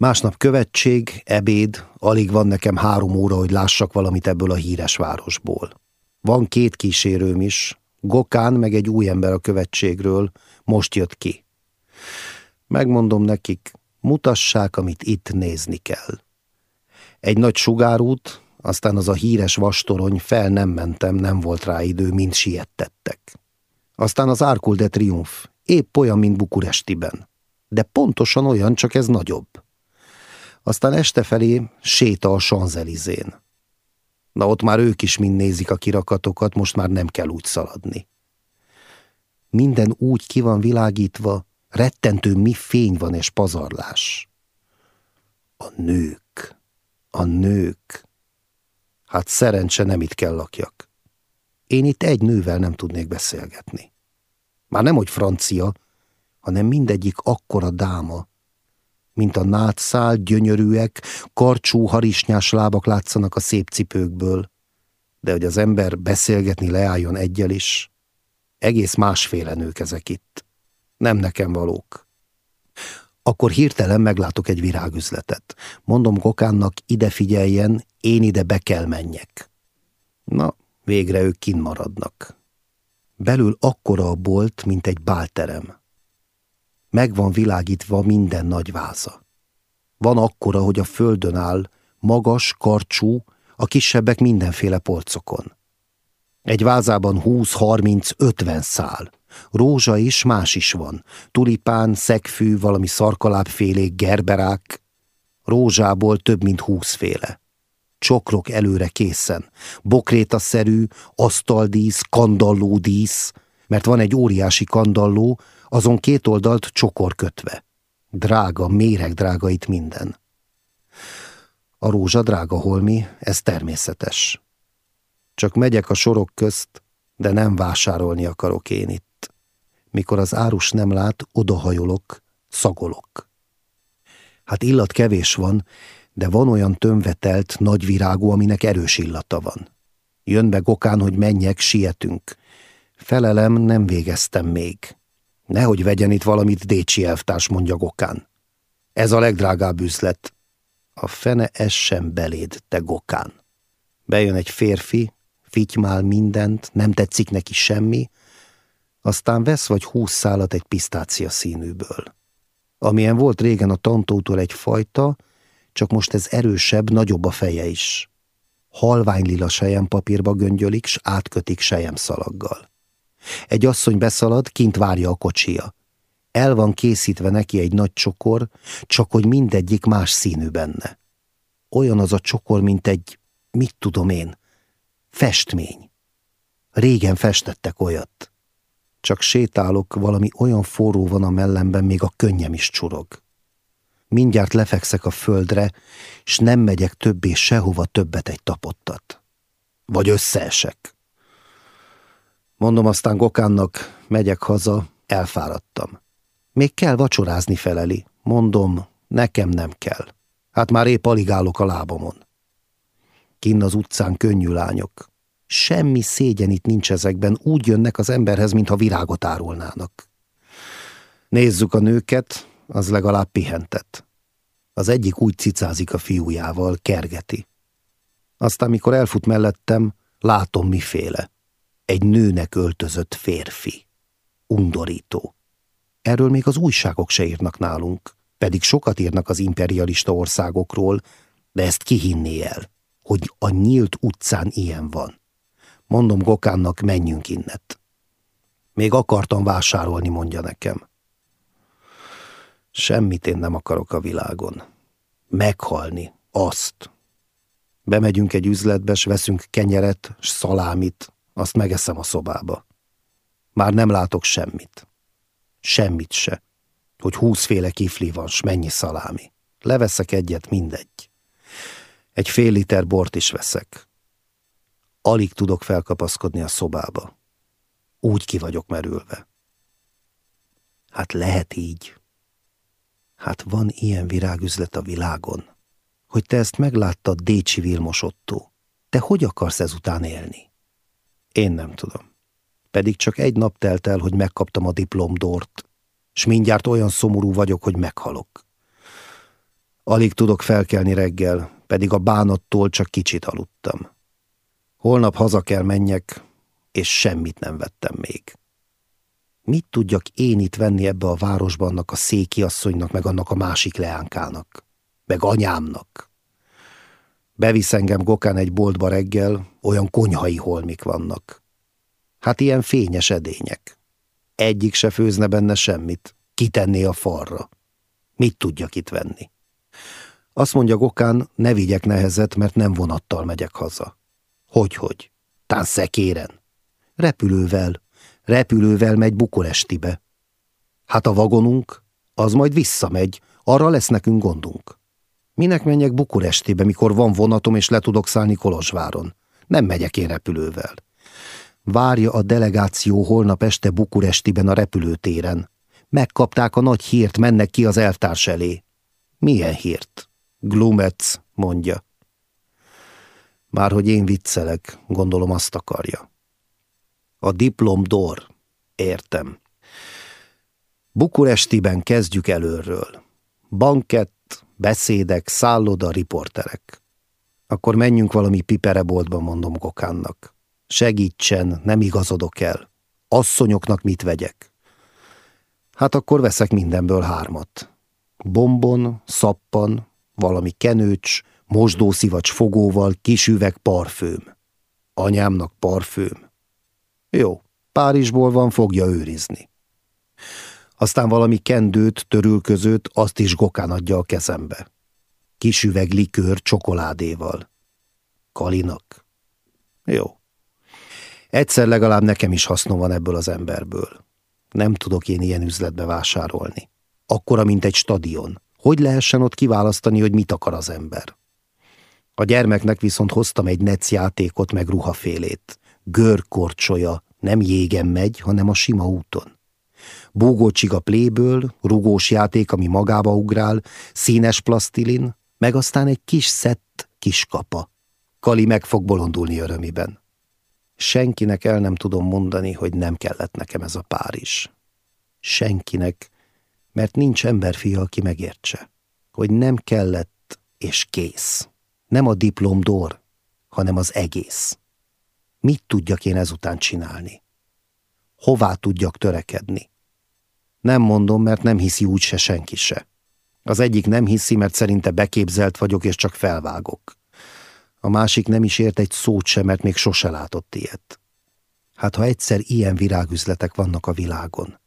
Másnap követség, ebéd, alig van nekem három óra, hogy lássak valamit ebből a híres városból. Van két kísérőm is, Gokán meg egy új ember a követségről, most jött ki. Megmondom nekik, mutassák, amit itt nézni kell. Egy nagy sugárút, aztán az a híres vastorony, fel nem mentem, nem volt rá idő, mint siettettek. Aztán az Árkul de Triumph, épp olyan, mint Bukurestiben. De pontosan olyan, csak ez nagyobb. Aztán este felé séta a Sanzelizén. Na ott már ők is mind nézik a kirakatokat, most már nem kell úgy szaladni. Minden úgy ki van világítva, rettentő mi fény van és pazarlás. A nők, a nők. Hát szerencse nem itt kell lakjak. Én itt egy nővel nem tudnék beszélgetni. Már nem, hogy francia, hanem mindegyik akkora dáma, mint a nátszál, gyönyörűek, karcsú, harisnyás lábak látszanak a szép cipőkből, de hogy az ember beszélgetni leálljon egyel is, egész másféle nők ezek itt. Nem nekem valók. Akkor hirtelen meglátok egy virágüzletet. Mondom Gokánnak, ide figyeljen, én ide be kell menjek. Na, végre ők kin maradnak. Belül akkora a bolt, mint egy bálterem. Meg van világítva minden nagy váza. Van akkora, hogy a földön áll, magas, karcsú, a kisebbek mindenféle polcokon. Egy vázában 20-30-50 szál. Rózsa is, más is van. Tulipán, szegfű, valami szarkalábfélék, gerberák. Rózsából több mint húszféle. Csokrok előre készen. Bokrétaszerű, asztaldísz, kandallódísz, mert van egy óriási kandalló, azon két oldalt csokor kötve. Drága, méreg drága itt minden. A rózsa drága holmi, ez természetes. Csak megyek a sorok közt, de nem vásárolni akarok én itt. Mikor az árus nem lát, odahajolok, szagolok. Hát illat kevés van, de van olyan tömvetelt, nagy virágú, aminek erős illata van. Jön be Gokán, hogy menjek, sietünk. Felelem, nem végeztem még. Nehogy vegyen itt valamit Décsi elvtárs, mondja Gokán. Ez a legdrágább üzlet. A fene ez sem beléd, te Gokán. Bejön egy férfi, fitymál mindent, nem tetszik neki semmi, aztán vesz vagy húsz szálat egy pisztácia színűből. Amilyen volt régen a tantótól egy fajta, csak most ez erősebb, nagyobb a feje is. Halvány lila papírba göngyölik, s átkötik szalaggal. Egy asszony beszalad, kint várja a kocsia. El van készítve neki egy nagy csokor, csak hogy mindegyik más színű benne. Olyan az a csokor, mint egy, mit tudom én, festmény. Régen festettek olyat. Csak sétálok, valami olyan forró van a mellemben, még a könnyem is csurog. Mindjárt lefekszek a földre, s nem megyek többé sehova többet egy tapottat. Vagy összeesek. Mondom aztán Gokánnak, megyek haza, elfáradtam. Még kell vacsorázni feleli. Mondom, nekem nem kell. Hát már épp alig állok a lábamon. Kinn az utcán könnyű lányok. Semmi szégyen itt nincs ezekben, úgy jönnek az emberhez, mintha virágot árulnának. Nézzük a nőket, az legalább pihentet. Az egyik úgy cicázik a fiújával, kergeti. Aztán, mikor elfut mellettem, látom miféle egy nőnek öltözött férfi. Undorító. Erről még az újságok se írnak nálunk, pedig sokat írnak az imperialista országokról, de ezt kihinné el, hogy a nyílt utcán ilyen van. Mondom Gokánnak, menjünk innet. Még akartam vásárolni, mondja nekem. Semmit én nem akarok a világon. Meghalni, azt. Bemegyünk egy üzletbe, s veszünk kenyeret, s szalámit, azt megeszem a szobába. Már nem látok semmit. Semmit se. Hogy húszféle kifli van, s mennyi szalámi. Leveszek egyet, mindegy. Egy fél liter bort is veszek. Alig tudok felkapaszkodni a szobába. Úgy ki vagyok merülve. Hát lehet így. Hát van ilyen virágüzlet a világon, hogy te ezt megláttad Décsi Vilmos Otto. Te hogy akarsz ezután élni? Én nem tudom. Pedig csak egy nap telt el, hogy megkaptam a diplomdort, s mindjárt olyan szomorú vagyok, hogy meghalok. Alig tudok felkelni reggel, pedig a bánattól csak kicsit aludtam. Holnap haza kell menjek, és semmit nem vettem még. Mit tudjak én itt venni ebbe a városba annak a széki asszonynak, meg annak a másik leánkának, meg anyámnak? Bevisz engem Gokán egy boltba reggel, olyan konyhai holmik vannak. Hát ilyen fényes edények. Egyik se főzne benne semmit, kitenné a falra. Mit tudjak itt venni? Azt mondja Gokán, ne vigyek nehezet, mert nem vonattal megyek haza. Hogy-hogy? Tán szekéren. Repülővel. Repülővel megy Bukurestibe. Hát a vagonunk, az majd visszamegy, arra lesz nekünk gondunk. Minek menjek Bukurestibe, mikor van vonatom és le tudok szállni Kolozsváron? Nem megyek én repülővel. Várja a delegáció holnap este Bukurestiben a repülőtéren. Megkapták a nagy hírt, mennek ki az eltárs elé. Milyen hírt? Glumec, mondja. Már hogy én viccelek, gondolom azt akarja. A diplom dor. Értem. Bukurestiben kezdjük előről. Bankett, beszédek, szálloda, riporterek. Akkor menjünk valami pipereboltba, mondom Gokánnak. Segítsen, nem igazodok el. Asszonyoknak mit vegyek? Hát akkor veszek mindenből hármat. Bombon, szappan, valami kenőcs, mosdószivacs fogóval, kis üveg parfüm. Anyámnak parfüm. Jó, Párizsból van, fogja őrizni. Aztán valami kendőt, törülközőt, azt is Gokán adja a kezembe. Kis üveg likőr csokoládéval. Kalinak. Jó. Egyszer legalább nekem is hasznom van ebből az emberből. Nem tudok én ilyen üzletbe vásárolni. Akkora, mint egy stadion. Hogy lehessen ott kiválasztani, hogy mit akar az ember? A gyermeknek viszont hoztam egy nec játékot meg ruhafélét. Görkorcsolya, nem jégen megy, hanem a sima úton. Búgócsig a pléből, rugós játék, ami magába ugrál, színes plastilin, meg aztán egy kis szett kis kapa. Kali meg fog bolondulni örömiben. Senkinek el nem tudom mondani, hogy nem kellett nekem ez a Párizs. Senkinek, mert nincs emberfia, aki megértse, hogy nem kellett és kész. Nem a diplom dor, hanem az egész. Mit tudjak én ezután csinálni? Hová tudjak törekedni? Nem mondom, mert nem hiszi úgy se senki se. Az egyik nem hiszi, mert szerinte beképzelt vagyok, és csak felvágok. A másik nem is ért egy szót sem, mert még sose látott ilyet. Hát ha egyszer ilyen virágüzletek vannak a világon,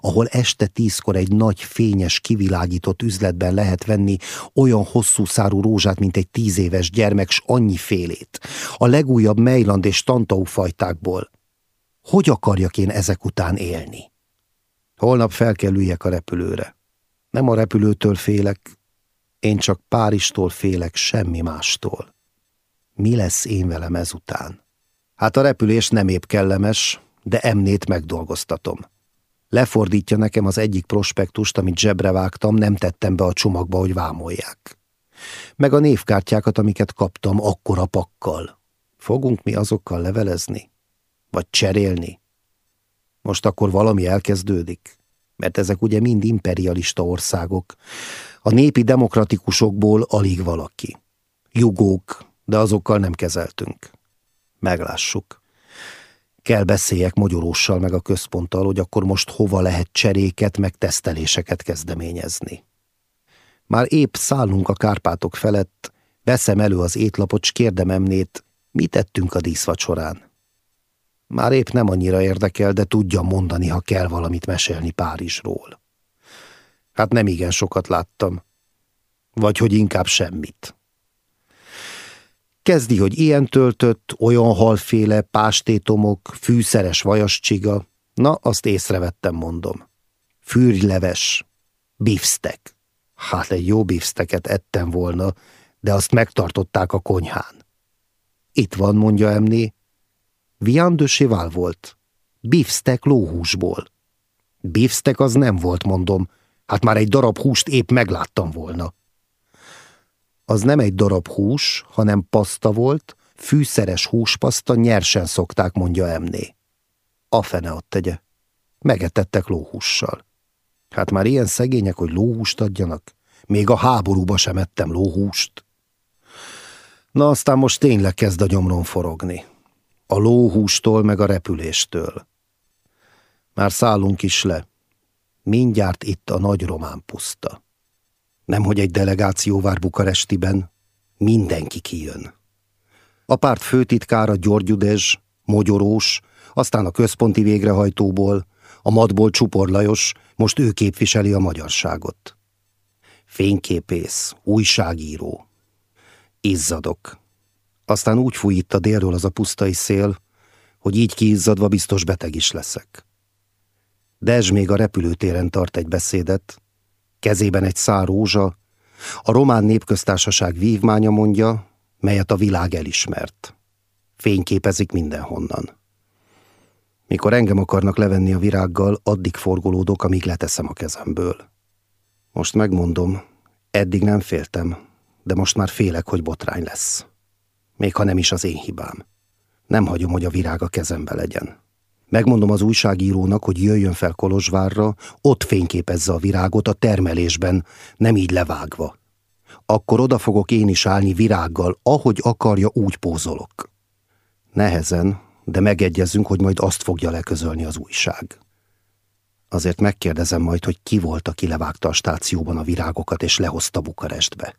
ahol este tízkor egy nagy, fényes, kivilágított üzletben lehet venni olyan hosszú szárú rózsát, mint egy tíz éves gyermek, s annyi félét, a legújabb Mejland és Tantau fajtákból. Hogy akarjak én ezek után élni? Holnap fel kell üljek a repülőre. Nem a repülőtől félek, én csak Páristól félek, semmi mástól. Mi lesz én velem ezután? Hát a repülés nem épp kellemes, de emnét megdolgoztatom. Lefordítja nekem az egyik prospektust, amit zsebre vágtam, nem tettem be a csomagba, hogy vámolják. Meg a névkártyákat, amiket kaptam, akkora pakkal. Fogunk mi azokkal levelezni? Vagy cserélni? Most akkor valami elkezdődik? Mert ezek ugye mind imperialista országok. A népi demokratikusokból alig valaki. Jugók, de azokkal nem kezeltünk. Meglássuk. Kell beszéljek Mogyoróssal meg a központtal, hogy akkor most hova lehet cseréket meg teszteléseket kezdeményezni. Már épp szállunk a Kárpátok felett, veszem elő az étlapot, s kérdem emnét, mit tettünk a díszvacsorán. Már épp nem annyira érdekel, de tudja mondani, ha kell valamit mesélni Párizsról. Hát nem igen sokat láttam. Vagy hogy inkább semmit. Kezdi, hogy ilyen töltött, olyan halféle, pástétomok, fűszeres vajascsiga. Na, azt észrevettem, mondom. Fűrjleves, bifstek. Hát egy jó bifsteket ettem volna, de azt megtartották a konyhán. Itt van, mondja Emné. Vian de Cheval volt. Bifstek lóhúsból. Bifstek az nem volt, mondom. Hát már egy darab húst épp megláttam volna az nem egy darab hús, hanem paszta volt, fűszeres húspaszta, nyersen szokták, mondja emné. A fene ott tegye. Megetettek lóhússal. Hát már ilyen szegények, hogy lóhúst adjanak. még a háborúba sem ettem lóhúst. Na aztán most tényleg kezd a gyomron forogni. A lóhústól meg a repüléstől. Már szállunk is le. Mindjárt itt a nagy román puszta. Nemhogy egy delegáció vár Bukarestiben, mindenki kijön. A párt főtitkára György Udezs, Mogyorós, aztán a központi végrehajtóból, a madból Csupor Lajos, most ő képviseli a magyarságot. Fényképész, újságíró. Izzadok. Aztán úgy fúj itt a délről az a pusztai szél, hogy így kiizzadva biztos beteg is leszek. Dezs még a repülőtéren tart egy beszédet, kezében egy szár rózsa, a román népköztársaság vívmánya mondja, melyet a világ elismert. Fényképezik mindenhonnan. Mikor engem akarnak levenni a virággal, addig forgolódok, amíg leteszem a kezemből. Most megmondom, eddig nem féltem, de most már félek, hogy botrány lesz. Még ha nem is az én hibám. Nem hagyom, hogy a virág a kezembe legyen. Megmondom az újságírónak, hogy jöjjön fel Kolozsvárra, ott fényképezze a virágot a termelésben, nem így levágva. Akkor oda fogok én is állni virággal, ahogy akarja, úgy pózolok. Nehezen, de megegyezünk, hogy majd azt fogja leközölni az újság. Azért megkérdezem majd, hogy ki volt, aki levágta a stációban a virágokat és lehozta Bukarestbe.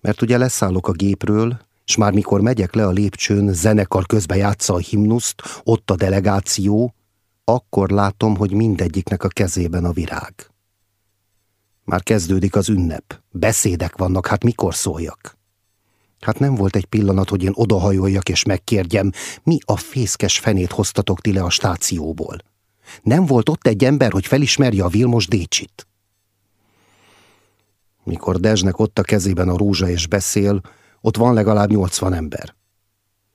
Mert ugye leszállok a gépről, és már mikor megyek le a lépcsőn, zenekar közbe játsza a himnuszt, ott a delegáció, akkor látom, hogy mindegyiknek a kezében a virág. Már kezdődik az ünnep. Beszédek vannak, hát mikor szóljak? Hát nem volt egy pillanat, hogy én odahajoljak és megkérjem, mi a fészkes fenét hoztatok ti le a stációból. Nem volt ott egy ember, hogy felismerje a Vilmos Décsit. Mikor Dezsnek ott a kezében a rózsa és beszél, ott van legalább nyolcvan ember.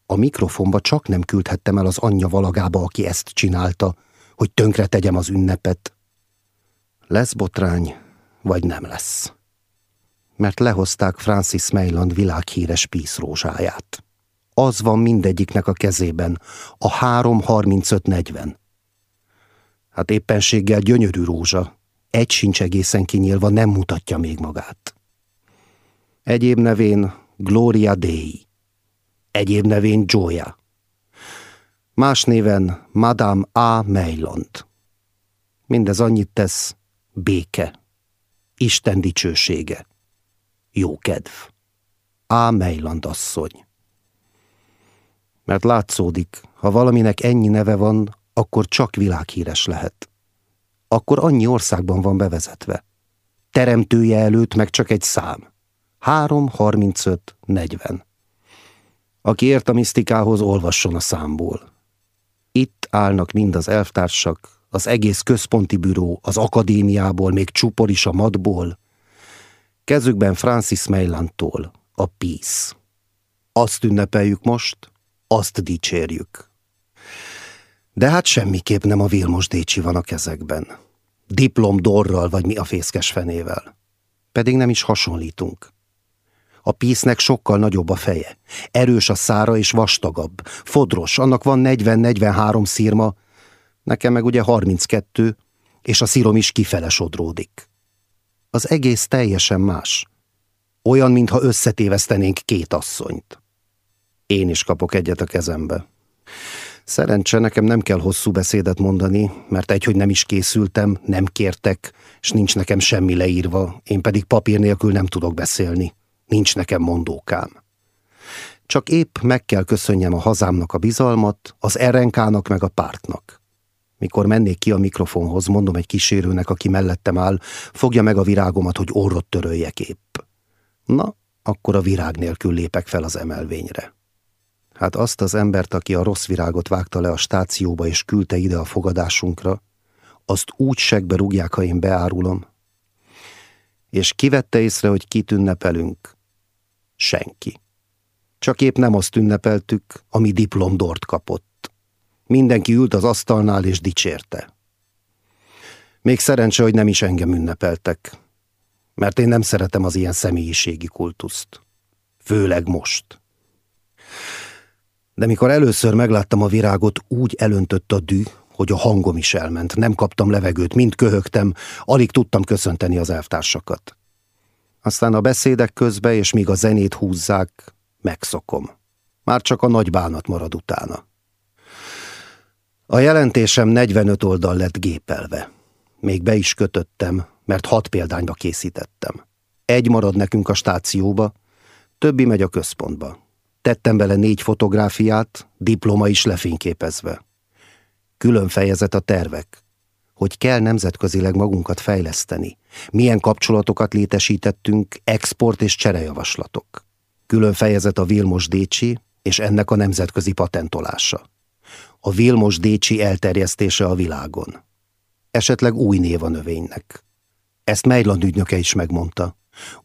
A mikrofonba csak nem küldhettem el az anyja valagába, aki ezt csinálta, hogy tönkre tegyem az ünnepet. Lesz botrány, vagy nem lesz. Mert lehozták Francis Mayland világhíres píszrózsáját. Az van mindegyiknek a kezében, a 3.35.40. Hát éppenséggel gyönyörű rózsa, egy sincs egészen kinyílva, nem mutatja még magát. Egyéb nevén Gloria Dei. Egyéb nevén Joya. Más néven Madame A. Meyland. Mindez annyit tesz, béke. Isten dicsősége. Jó kedv. Á, Mejland asszony. Mert látszódik, ha valaminek ennyi neve van, akkor csak világhíres lehet. Akkor annyi országban van bevezetve. Teremtője előtt meg csak egy szám. 3, 35, 40. Aki ért a misztikához, olvasson a számból. Itt állnak mind az elvtársak, az egész központi büró, az akadémiából, még csupor is a madból. Kezükben Francis Meylandtól, a Peace. Azt ünnepeljük most, azt dicsérjük. De hát semmiképp nem a Vilmos Décsi van a kezekben. Diplom dorral vagy mi a fészkes fenével. Pedig nem is hasonlítunk. A písznek sokkal nagyobb a feje. Erős a szára és vastagabb. Fodros, annak van 40-43 szírma, nekem meg ugye 32, és a szírom is kifele sodródik. Az egész teljesen más. Olyan, mintha összetévesztenénk két asszonyt. Én is kapok egyet a kezembe. Szerencse nekem nem kell hosszú beszédet mondani, mert egy, hogy nem is készültem, nem kértek, és nincs nekem semmi leírva, én pedig papír nélkül nem tudok beszélni. Nincs nekem mondókám. Csak épp meg kell köszönjem a hazámnak a bizalmat, az RNK-nak meg a pártnak. Mikor mennék ki a mikrofonhoz, mondom egy kísérőnek, aki mellettem áll, fogja meg a virágomat, hogy orrot töröljek épp. Na, akkor a virág nélkül lépek fel az emelvényre. Hát azt az embert, aki a rossz virágot vágta le a stációba és küldte ide a fogadásunkra, azt úgy segbe rúgják, ha én beárulom. És kivette észre, hogy kit ünnepelünk? Senki. Csak épp nem azt ünnepeltük, ami diplomdort kapott. Mindenki ült az asztalnál és dicsérte. Még szerencse, hogy nem is engem ünnepeltek, mert én nem szeretem az ilyen személyiségi kultuszt. Főleg most. De mikor először megláttam a virágot, úgy elöntött a dű, hogy a hangom is elment. Nem kaptam levegőt, mind köhögtem, alig tudtam köszönteni az elvtársakat. Aztán a beszédek közbe, és míg a zenét húzzák, megszokom. Már csak a nagy bánat marad utána. A jelentésem 45 oldal lett gépelve. Még be is kötöttem, mert hat példányba készítettem. Egy marad nekünk a stációba, többi megy a központba. Tettem bele négy fotográfiát, diploma is lefényképezve. Külön fejezet a tervek, hogy kell nemzetközileg magunkat fejleszteni, milyen kapcsolatokat létesítettünk, export és cserejavaslatok. Külön fejezet a Vilmos Décsi és ennek a nemzetközi patentolása. A Vilmos Décsi elterjesztése a világon. Esetleg új név a növénynek. Ezt Mejland ügynöke is megmondta.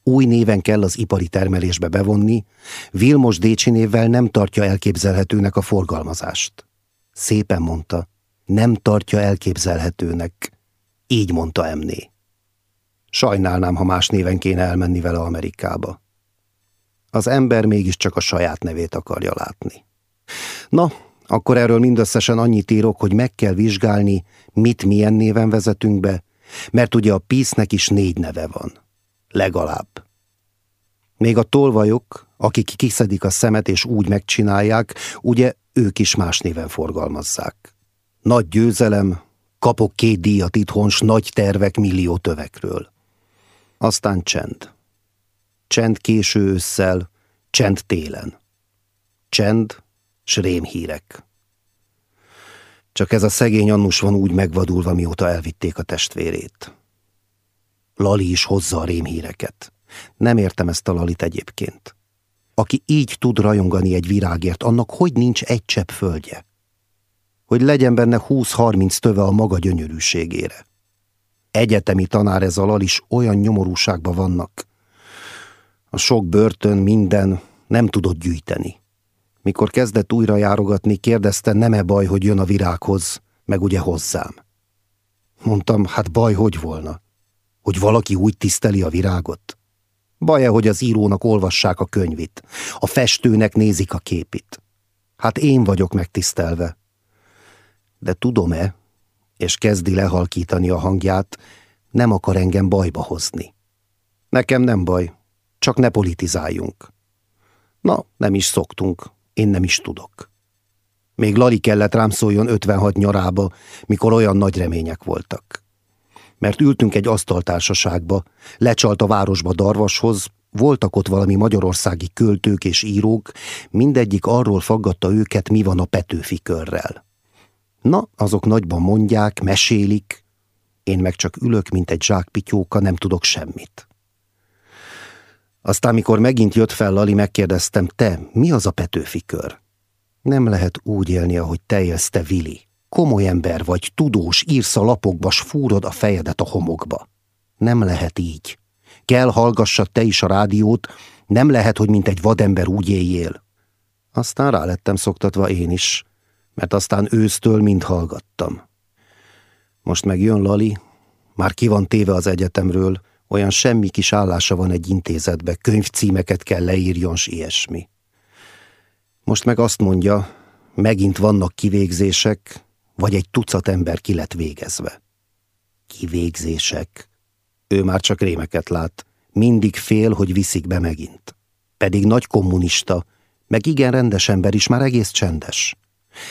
Új néven kell az ipari termelésbe bevonni, Vilmos Décsi névvel nem tartja elképzelhetőnek a forgalmazást. Szépen mondta, nem tartja elképzelhetőnek. Így mondta Emné. Sajnálnám, ha más néven kéne elmenni vele Amerikába. Az ember mégiscsak a saját nevét akarja látni. Na, akkor erről mindösszesen annyit írok, hogy meg kell vizsgálni, mit milyen néven vezetünk be, mert ugye a písznek is négy neve van. Legalább. Még a tolvajok, akik kiszedik a szemet és úgy megcsinálják, ugye ők is más néven forgalmazzák. Nagy győzelem, kapok két díjat itthon, nagy tervek millió tövekről. Aztán csend. Csend késő ősszel, csend télen. Csend, s rémhírek. Csak ez a szegény Annus van úgy megvadulva, mióta elvitték a testvérét. Lali is hozza a rémhíreket. Nem értem ezt a Lalit egyébként. Aki így tud rajongani egy virágért, annak hogy nincs egy csepp földje? Hogy legyen benne 20-30 töve a maga gyönyörűségére. Egyetemi tanár ez a Lali is olyan nyomorúságban vannak. A sok börtön, minden nem tudott gyűjteni. Mikor kezdett újra járogatni, kérdezte, nem-e baj, hogy jön a virághoz, meg ugye hozzám. Mondtam, hát baj, hogy volna? Hogy valaki úgy tiszteli a virágot? Baj-e, hogy az írónak olvassák a könyvit, a festőnek nézik a képit? Hát én vagyok megtisztelve. De tudom-e, és kezdi lehalkítani a hangját, nem akar engem bajba hozni. Nekem nem baj, csak ne politizáljunk. Na, nem is szoktunk, én nem is tudok. Még Lali kellett rám szóljon 56 nyarába, mikor olyan nagy remények voltak. Mert ültünk egy asztaltársaságba, lecsalt a városba Darvashoz, voltak ott valami magyarországi költők és írók, mindegyik arról faggatta őket, mi van a Petőfi körrel. Na, azok nagyban mondják, mesélik, én meg csak ülök, mint egy zsákpityóka, nem tudok semmit. Aztán, mikor megint jött fel Lali, megkérdeztem, te, mi az a Petőfi kör? Nem lehet úgy élni, ahogy te élsz, Vili. Komoly ember vagy, tudós, írsz a lapokba, s fúrod a fejedet a homokba. Nem lehet így. Kell hallgassad te is a rádiót, nem lehet, hogy mint egy vadember úgy éljél. Aztán rá lettem szoktatva én is, mert aztán ősztől mind hallgattam. Most meg jön Lali, már ki van téve az egyetemről, olyan semmi kis állása van egy intézetbe, könyvcímeket kell leírjon, s ilyesmi. Most meg azt mondja, megint vannak kivégzések, vagy egy tucat ember ki lett végezve. Kivégzések. Ő már csak rémeket lát, mindig fél, hogy viszik be megint. Pedig nagy kommunista, meg igen rendes ember is, már egész csendes.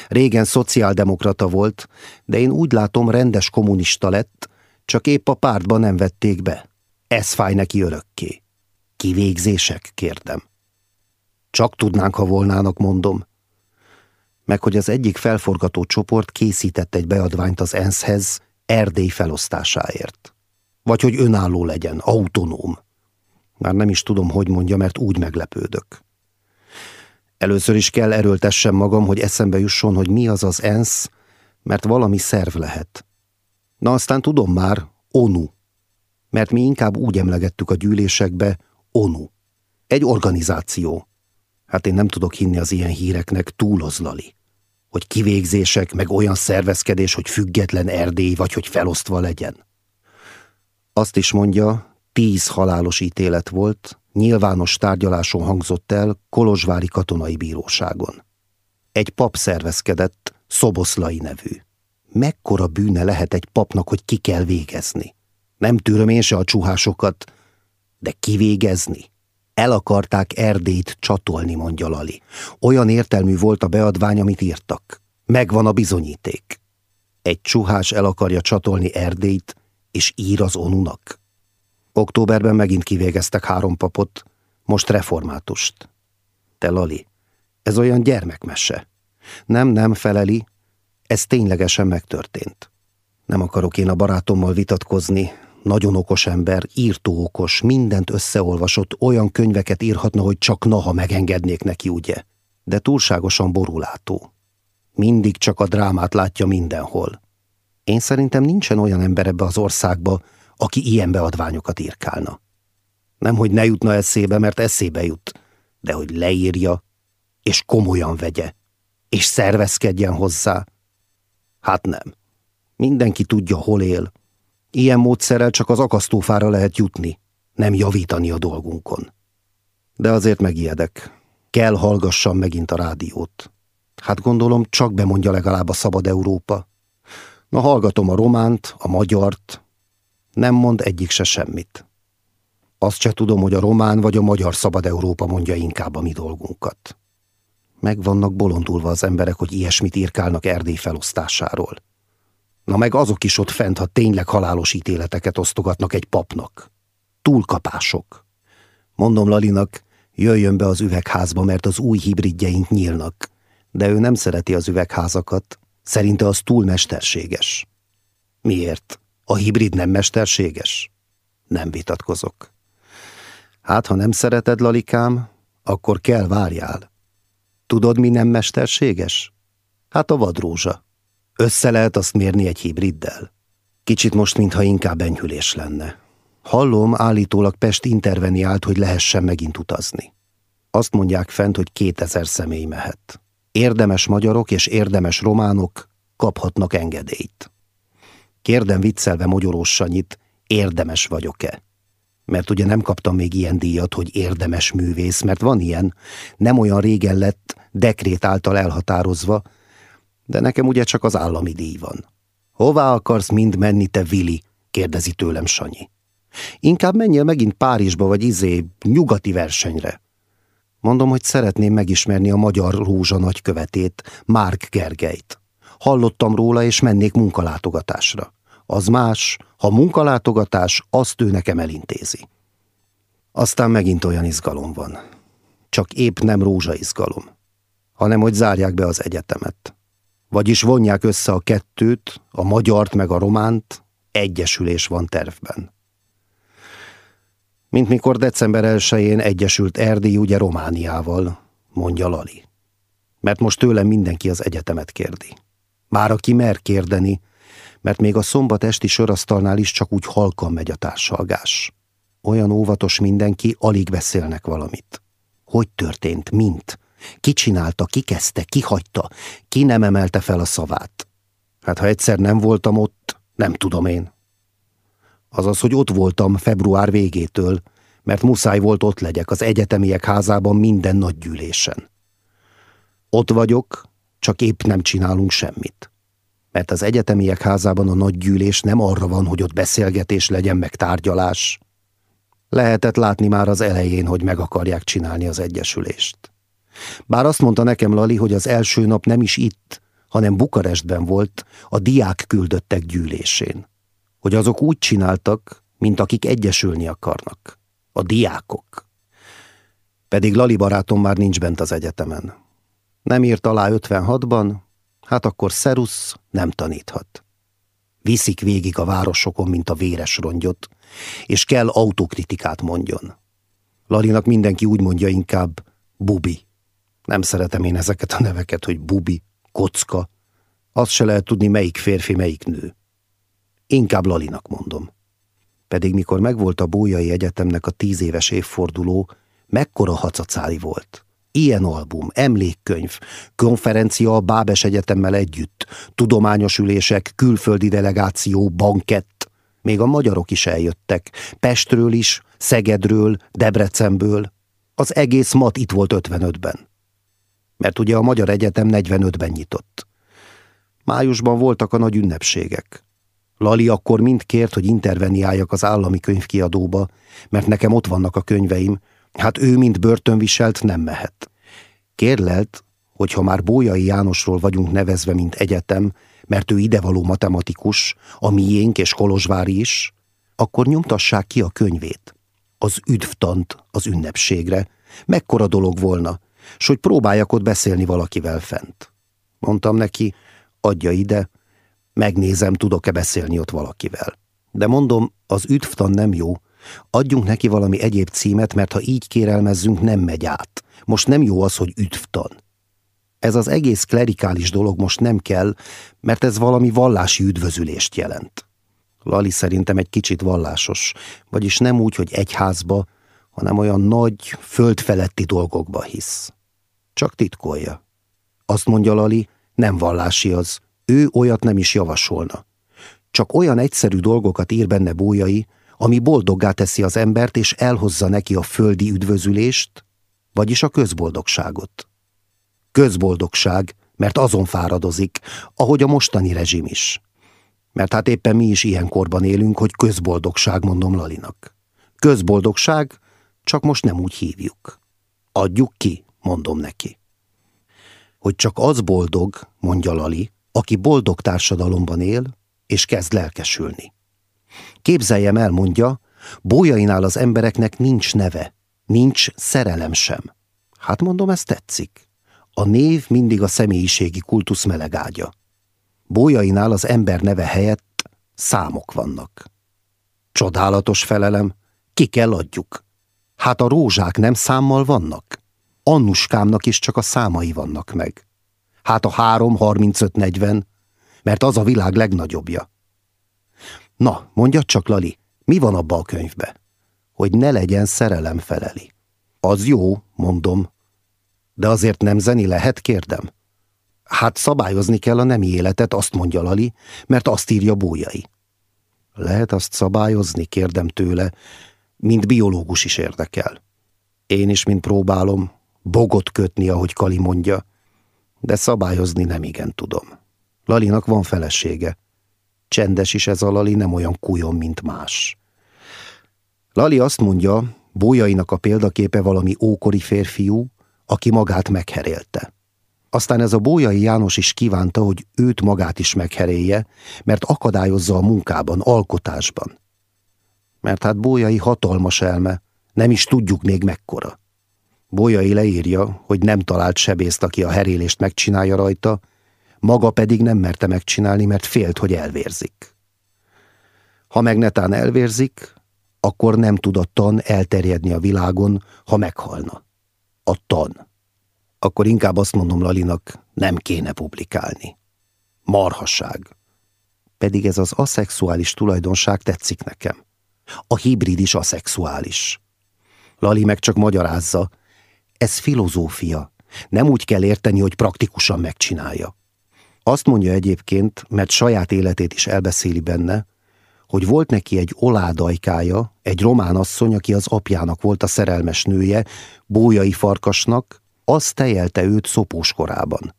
Régen szociáldemokrata volt, de én úgy látom rendes kommunista lett, csak épp a pártba nem vették be. Ez fáj neki örökké. Kivégzések, kérdem. Csak tudnánk, ha volnának, mondom. Meg hogy az egyik felforgató csoport készített egy beadványt az ENSZ-hez Erdély felosztásáért. Vagy hogy önálló legyen, autonóm. Már nem is tudom, hogy mondja, mert úgy meglepődök. Először is kell erőltessem magam, hogy eszembe jusson, hogy mi az az ENSZ, mert valami szerv lehet. Na aztán tudom már, ONU mert mi inkább úgy emlegettük a gyűlésekbe ONU. Egy organizáció. Hát én nem tudok hinni az ilyen híreknek, túlozlali. Hogy kivégzések, meg olyan szervezkedés, hogy független Erdély, vagy hogy felosztva legyen. Azt is mondja, tíz halálos ítélet volt, nyilvános tárgyaláson hangzott el Kolozsvári katonai bíróságon. Egy pap szervezkedett, Szoboszlai nevű. Mekkora bűne lehet egy papnak, hogy ki kell végezni? Nem tűröm én se a csuhásokat. De kivégezni? El akarták Erdélyt csatolni, mondja Lali. Olyan értelmű volt a beadvány, amit írtak. Megvan a bizonyíték. Egy csuhás el akarja csatolni Erdélyt, és ír az onunak. Októberben megint kivégeztek három papot, most reformátust. Te, Lali, ez olyan gyermekmese. Nem, nem feleli, ez ténylegesen megtörtént. Nem akarok én a barátommal vitatkozni, nagyon okos ember, írtó okos, mindent összeolvasott, olyan könyveket írhatna, hogy csak naha megengednék neki, ugye? De túlságosan borulátó. Mindig csak a drámát látja mindenhol. Én szerintem nincsen olyan ember ebbe az országba, aki ilyen beadványokat írkálna. Nem, hogy ne jutna eszébe, mert eszébe jut, de hogy leírja, és komolyan vegye, és szervezkedjen hozzá. Hát nem. Mindenki tudja, hol él. Ilyen módszerrel csak az akasztófára lehet jutni, nem javítani a dolgunkon. De azért megijedek. Kell hallgassam megint a rádiót. Hát gondolom, csak bemondja legalább a Szabad Európa. Na hallgatom a románt, a magyart. Nem mond egyik se semmit. Azt se tudom, hogy a román vagy a magyar Szabad Európa mondja inkább a mi dolgunkat. Meg vannak bolondulva az emberek, hogy ilyesmit írkálnak Erdély felosztásáról. Na meg azok is ott fent, ha tényleg halálos ítéleteket osztogatnak egy papnak. Túlkapások. Mondom Lalinak, jöjjön be az üvegházba, mert az új hibridjeink nyílnak. De ő nem szereti az üvegházakat. Szerinte az túl mesterséges. Miért? A hibrid nem mesterséges? Nem vitatkozok. Hát, ha nem szereted, Lalikám, akkor kell várjál. Tudod, mi nem mesterséges? Hát a vadrózsa. Össze lehet azt mérni egy hibriddel. Kicsit most, mintha inkább enyhülés lenne. Hallom, állítólag Pest interveniált, hogy lehessen megint utazni. Azt mondják fent, hogy kétezer személy mehet. Érdemes magyarok és érdemes románok kaphatnak engedélyt. Kérdem viccelve Mogyorós érdemes vagyok-e? Mert ugye nem kaptam még ilyen díjat, hogy érdemes művész, mert van ilyen, nem olyan régen lett dekrét által elhatározva, de nekem ugye csak az állami díj van. Hová akarsz mind menni, te Vili? kérdezi tőlem Sanyi. Inkább menjél megint Párizsba, vagy izé, nyugati versenyre. Mondom, hogy szeretném megismerni a magyar rózsa nagykövetét, Márk Gergelyt. Hallottam róla, és mennék munkalátogatásra. Az más, ha munkalátogatás, azt ő nekem elintézi. Aztán megint olyan izgalom van. Csak épp nem rózsa izgalom, hanem hogy zárják be az egyetemet. Vagyis vonják össze a kettőt, a magyart meg a románt, egyesülés van tervben. Mint mikor december 1-én egyesült Erdély ugye Romániával, mondja Lali. Mert most tőlem mindenki az egyetemet kérdi. Már aki mer kérdeni, mert még a szombat esti sorasztalnál is csak úgy halkan megy a társalgás. Olyan óvatos mindenki, alig beszélnek valamit. Hogy történt, mint? Ki csinálta, ki kezdte, ki hagyta, ki nem emelte fel a szavát? Hát ha egyszer nem voltam ott, nem tudom én. Azaz, hogy ott voltam február végétől, mert muszáj volt ott legyek az egyetemiek házában minden nagy gyűlésen. Ott vagyok, csak épp nem csinálunk semmit. Mert az egyetemiek házában a nagy gyűlés nem arra van, hogy ott beszélgetés legyen meg tárgyalás. Lehetett látni már az elején, hogy meg akarják csinálni az egyesülést. Bár azt mondta nekem Lali, hogy az első nap nem is itt, hanem Bukarestben volt, a diák küldöttek gyűlésén. Hogy azok úgy csináltak, mint akik egyesülni akarnak. A diákok. Pedig Lali barátom már nincs bent az egyetemen. Nem írt alá 56-ban, hát akkor Szerusz nem taníthat. Viszik végig a városokon, mint a véres rongyot, és kell autokritikát mondjon. Lalinak mindenki úgy mondja inkább bubi. Nem szeretem én ezeket a neveket, hogy bubi, kocka. Azt se lehet tudni, melyik férfi, melyik nő. Inkább Lalinak mondom. Pedig mikor megvolt a Bójai Egyetemnek a tíz éves évforduló, mekkora hacacáli volt. Ilyen album, emlékkönyv, konferencia a Bábes Egyetemmel együtt, tudományos ülések, külföldi delegáció, bankett. Még a magyarok is eljöttek, Pestről is, Szegedről, Debrecenből. Az egész mat itt volt 55-ben mert ugye a Magyar Egyetem 45-ben nyitott. Májusban voltak a nagy ünnepségek. Lali akkor mind kért, hogy interveniáljak az állami könyvkiadóba, mert nekem ott vannak a könyveim, hát ő, mint börtönviselt, nem mehet. Kérlelt, hogy ha már Bójai Jánosról vagyunk nevezve, mint egyetem, mert ő idevaló matematikus, a miénk és Kolozsvári is, akkor nyomtassák ki a könyvét. Az üdvtant az ünnepségre. Mekkora dolog volna, s hogy próbáljak ott beszélni valakivel fent. Mondtam neki, adja ide, megnézem, tudok-e beszélni ott valakivel. De mondom, az üdvtan nem jó, adjunk neki valami egyéb címet, mert ha így kérelmezzünk, nem megy át. Most nem jó az, hogy üdvtan. Ez az egész klerikális dolog most nem kell, mert ez valami vallási üdvözülést jelent. Lali szerintem egy kicsit vallásos, vagyis nem úgy, hogy egyházba, hanem olyan nagy, földfeletti dolgokba hisz. Csak titkolja. Azt mondja Lali, nem vallási az, ő olyat nem is javasolna. Csak olyan egyszerű dolgokat ír benne bójai, ami boldoggá teszi az embert, és elhozza neki a földi üdvözülést, vagyis a közboldogságot. Közboldogság, mert azon fáradozik, ahogy a mostani rezsim is. Mert hát éppen mi is ilyen korban élünk, hogy közboldogság, mondom Lalinak. Közboldogság, csak most nem úgy hívjuk. Adjuk ki, mondom neki. Hogy csak az boldog, mondja Lali, aki boldog társadalomban él, és kezd lelkesülni. Képzeljem el, mondja, bójainál az embereknek nincs neve, nincs szerelem sem. Hát mondom, ez tetszik. A név mindig a személyiségi kultusz melegágya. Bójainál az ember neve helyett számok vannak. Csodálatos felelem, ki kell adjuk. Hát a rózsák nem számmal vannak. Annuskámnak is csak a számai vannak meg. Hát a három, harmincöt, negyven, mert az a világ legnagyobbja. Na, mondja csak, Lali, mi van abba a könyvbe? Hogy ne legyen szerelem feleli. Az jó, mondom. De azért nem zeni lehet, kérdem. Hát szabályozni kell a nemi életet, azt mondja Lali, mert azt írja bújai. Lehet azt szabályozni, kérdem tőle, mint biológus is érdekel. Én is, mint próbálom, bogot kötni, ahogy Kali mondja, de szabályozni nem igen tudom. Lalinak van felesége. Csendes is ez a Lali, nem olyan kujon, mint más. Lali azt mondja, Bójainak a példaképe valami ókori férfiú, aki magát megherélte. Aztán ez a Bójai János is kívánta, hogy őt magát is megherélje, mert akadályozza a munkában, alkotásban. Mert hát Bójai hatalmas elme, nem is tudjuk még mekkora. Bójai leírja, hogy nem talált sebészt, aki a herélést megcsinálja rajta, maga pedig nem merte megcsinálni, mert félt, hogy elvérzik. Ha meg netán elvérzik, akkor nem tud a tan elterjedni a világon, ha meghalna. A tan. Akkor inkább azt mondom Lalinak, nem kéne publikálni. Marhasság. Pedig ez az aszexuális tulajdonság tetszik nekem. A hibrid is aszexuális. Lali meg csak magyarázza, ez filozófia. Nem úgy kell érteni, hogy praktikusan megcsinálja. Azt mondja egyébként, mert saját életét is elbeszéli benne, hogy volt neki egy oládajkája, egy román asszony, aki az apjának volt a szerelmes nője, bójai farkasnak, az tejelte őt szopós korában.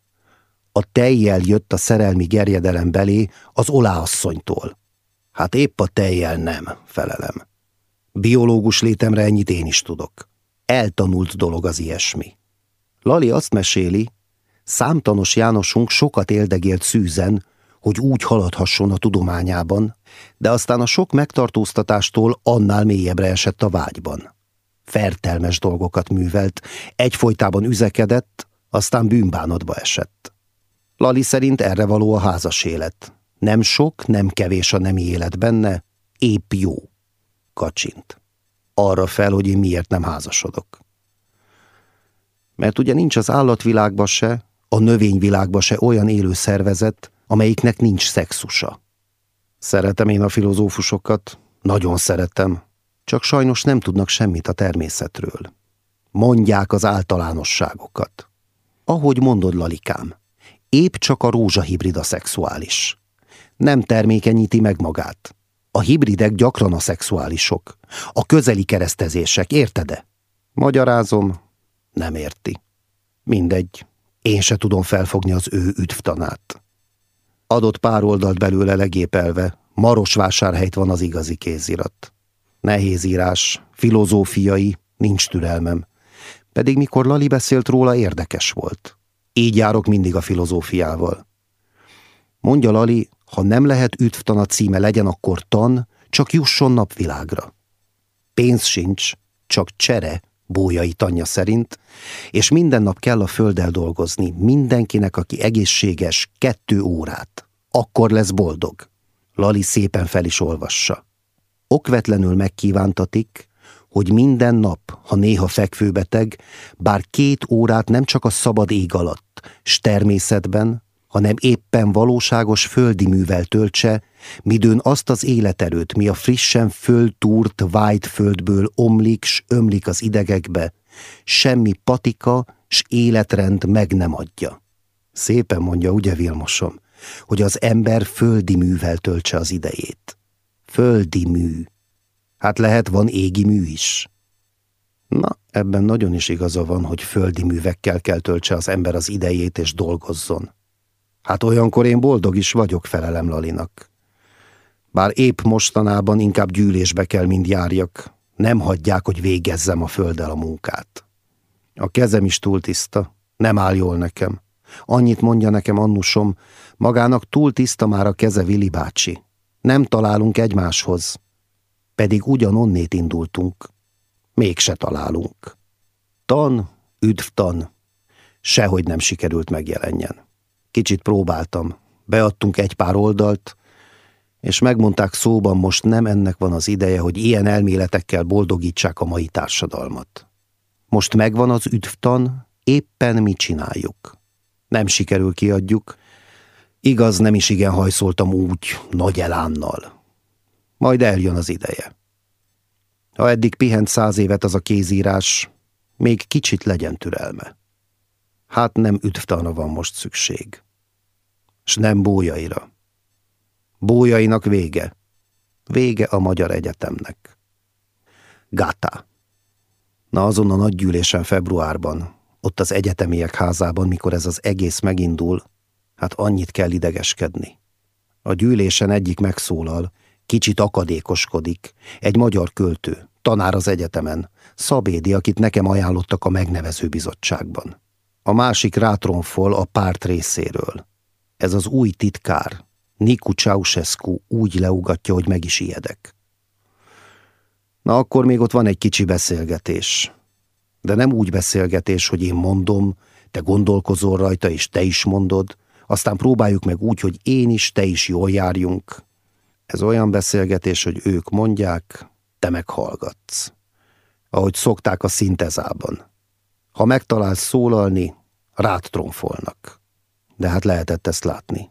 A tejjel jött a szerelmi gerjedelem belé az oláasszonytól. Hát épp a tejjel nem, felelem. Biológus létemre ennyit én is tudok. Eltanult dolog az ilyesmi. Lali azt meséli, számtanos Jánosunk sokat éldegélt szűzen, hogy úgy haladhasson a tudományában, de aztán a sok megtartóztatástól annál mélyebbre esett a vágyban. Fertelmes dolgokat művelt, egyfolytában üzekedett, aztán bűnbánatba esett. Lali szerint erre való a házas élet. Nem sok, nem kevés a nemi élet benne, épp jó. Kacsint. Arra fel, hogy én miért nem házasodok. Mert ugye nincs az állatvilágban se, a növényvilágban se olyan élő szervezet, amelyiknek nincs szexusa. Szeretem én a filozófusokat, nagyon szeretem, csak sajnos nem tudnak semmit a természetről. Mondják az általánosságokat. Ahogy mondod, Lalikám, épp csak a rózsahibrid a szexuális. Nem termékenyíti meg magát. A hibridek gyakran a szexuálisok. A közeli keresztezések, érted-e? Magyarázom, nem érti. Mindegy, én se tudom felfogni az ő üdvtanát. Adott pár oldalt belőle legépelve, Marosvásárhelyt van az igazi kézirat. Nehéz írás, filozófiai, nincs türelmem. Pedig mikor Lali beszélt róla, érdekes volt. Így járok mindig a filozófiával. Mondja Lali, ha nem lehet üdvtan címe legyen, akkor tan, csak jusson napvilágra. Pénz sincs, csak csere, bójai tanya szerint, és minden nap kell a földdel dolgozni, mindenkinek, aki egészséges, kettő órát. Akkor lesz boldog. Lali szépen fel is olvassa. Okvetlenül megkívántatik, hogy minden nap, ha néha fekvőbeteg, bár két órát nem csak a szabad ég alatt, s természetben, hanem éppen valóságos földi művel töltse, midőn azt az életerőt, mi a frissen föltúrt vájt földből omlik s ömlik az idegekbe, semmi patika s életrend meg nem adja. Szépen mondja, ugye Vilmosom, hogy az ember földi művel töltse az idejét. Földi mű. Hát lehet van égi mű is. Na, ebben nagyon is igaza van, hogy földi művekkel kell töltse az ember az idejét és dolgozzon. Hát olyankor én boldog is vagyok, felelem Lalinak. Bár épp mostanában inkább gyűlésbe kell mind járjak, nem hagyják, hogy végezzem a földdel a munkát. A kezem is túl tiszta, nem áll jól nekem. Annyit mondja nekem Annusom, magának túl tiszta már a keze Vili bácsi. Nem találunk egymáshoz. Pedig ugyanonnét indultunk. Mégse találunk. Tan, üdvtan, sehogy nem sikerült megjelenjen. Kicsit próbáltam. Beadtunk egy pár oldalt, és megmondták szóban, most nem ennek van az ideje, hogy ilyen elméletekkel boldogítsák a mai társadalmat. Most megvan az üdvtan, éppen mi csináljuk. Nem sikerül kiadjuk, igaz, nem is igen hajszoltam úgy, nagy elánnal. Majd eljön az ideje. Ha eddig pihent száz évet az a kézírás, még kicsit legyen türelme. Hát nem üdvtalna van most szükség. S nem bójaira. Bójainak vége. Vége a Magyar Egyetemnek. Gata. Na azon a nagygyűlésen februárban, ott az egyetemiek házában, mikor ez az egész megindul, hát annyit kell idegeskedni. A gyűlésen egyik megszólal, kicsit akadékoskodik, egy magyar költő, tanár az egyetemen, Szabédi, akit nekem ajánlottak a megnevező bizottságban. A másik rátronfol a párt részéről. Ez az új titkár, Niku Ceausescu úgy leugatja, hogy meg is ijedek. Na akkor még ott van egy kicsi beszélgetés. De nem úgy beszélgetés, hogy én mondom, te gondolkozol rajta, és te is mondod, aztán próbáljuk meg úgy, hogy én is, te is jól járjunk. Ez olyan beszélgetés, hogy ők mondják, te meghallgatsz. Ahogy szokták a szintezában. Ha megtalálsz szólalni, rád tromfolnak. De hát lehetett ezt látni.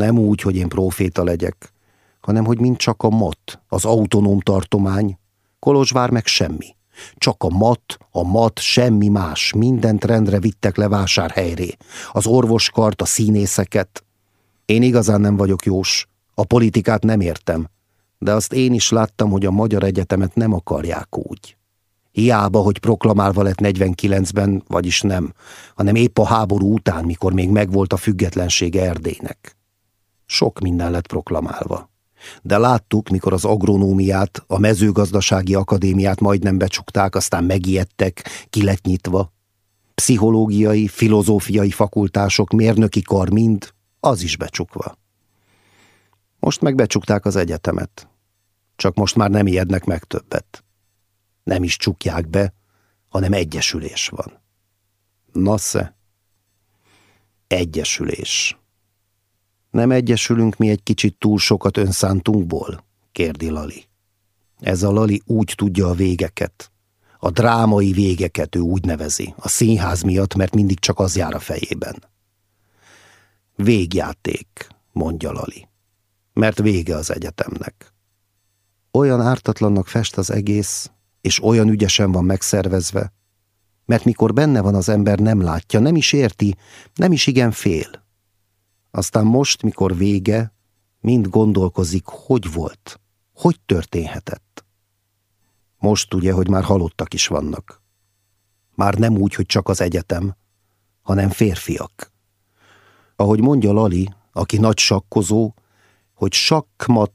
Nem úgy, hogy én proféta legyek, hanem hogy mind csak a MOT, az autonóm tartomány, Kolozsvár meg semmi. Csak a mat, a mat, semmi más, mindent rendre vittek le vásárhelyre. Az orvoskart, a színészeket. Én igazán nem vagyok jós, a politikát nem értem, de azt én is láttam, hogy a Magyar Egyetemet nem akarják úgy. Hiába, hogy proklamálva lett 49-ben, vagyis nem, hanem épp a háború után, mikor még megvolt a függetlensége Erdélynek. Sok minden lett proklamálva. De láttuk, mikor az agronómiát, a mezőgazdasági akadémiát majdnem becsukták, aztán megijedtek, ki lett nyitva. Pszichológiai, filozófiai fakultások, mérnöki kar mind, az is becsukva. Most meg becsukták az egyetemet. Csak most már nem ijednek meg többet. Nem is csukják be, hanem egyesülés van. Nasze. Egyesülés. Nem egyesülünk mi egy kicsit túl sokat önszántunkból? kérdi Lali. Ez a Lali úgy tudja a végeket. A drámai végeket ő úgy nevezi, a színház miatt, mert mindig csak az jár a fejében. Végjáték, mondja Lali, mert vége az egyetemnek. Olyan ártatlannak fest az egész, és olyan ügyesen van megszervezve, mert mikor benne van az ember nem látja, nem is érti, nem is igen fél. Aztán most, mikor vége, mind gondolkozik, hogy volt, hogy történhetett. Most ugye, hogy már halottak is vannak. Már nem úgy, hogy csak az egyetem, hanem férfiak. Ahogy mondja Lali, aki nagy sakkozó, hogy sakkmat